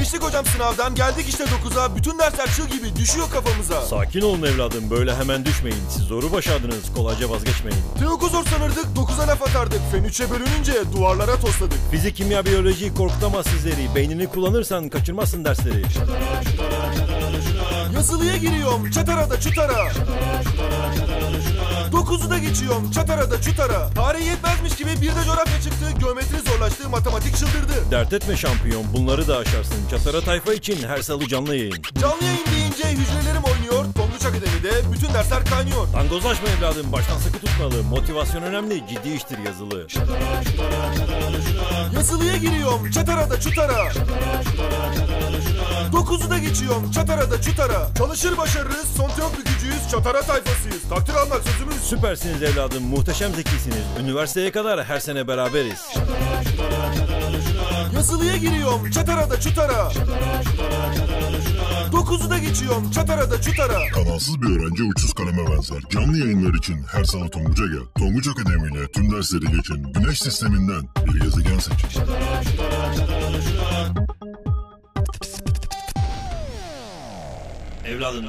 Geçtik hocam sınavdan geldik işte 9'a bütün dersler çığ gibi düşüyor kafamıza. Sakin olun evladım böyle hemen düşmeyin. Siz zoru başardınız kolayca vazgeçmeyin. Teoku zor sanırdık 9'a laf atardık. Fen 3'e bölününce duvarlara tosladık. Fizik, kimya, biyoloji korkutamaz sizleri. Beynini kullanırsan kaçırmazsın dersleri. Yazılıya giriyorum çatara da çutara. 9'u da geçiyorum çatara da çutara. Tarih yetmezmiş gibi bir de coğrafya çıktı. Geometri zorlaştı matematik çıldırdı. Dert etme şampiyon bunları da aşarsın. Çatara tayfa için her salı canlı yayın. Canlı yayın deyince hücrelerim oynuyor. Tonguç Akademi'de bütün dersler kaynıyor. Tangozlaşma evladım baştan sıkı tutmalı. Motivasyon önemli ciddi iştir yazılı. Yazılıya giriyorum çatara da çutara. 9'u da geçiyorum çatara da çutara. Çalışır başarırız son teok gücüyüz çatara tayfasıyız. Takdir almak sözümüz. Süpersiniz evladım muhteşem zekisiniz. Üniversiteye kadar her sene beraberiz. Yazılıya giriyorum çatara da çutara. 9'u da geçiyorum çatara da çutara. Kanalsız bir öğrenci uçsuz kaleme benzer. Canlı yayınlar için her salı Tonguç'a gel. Tonguç Akademi ile tüm dersleri geçin. Güneş sisteminden bir gezegen seçin. Evladım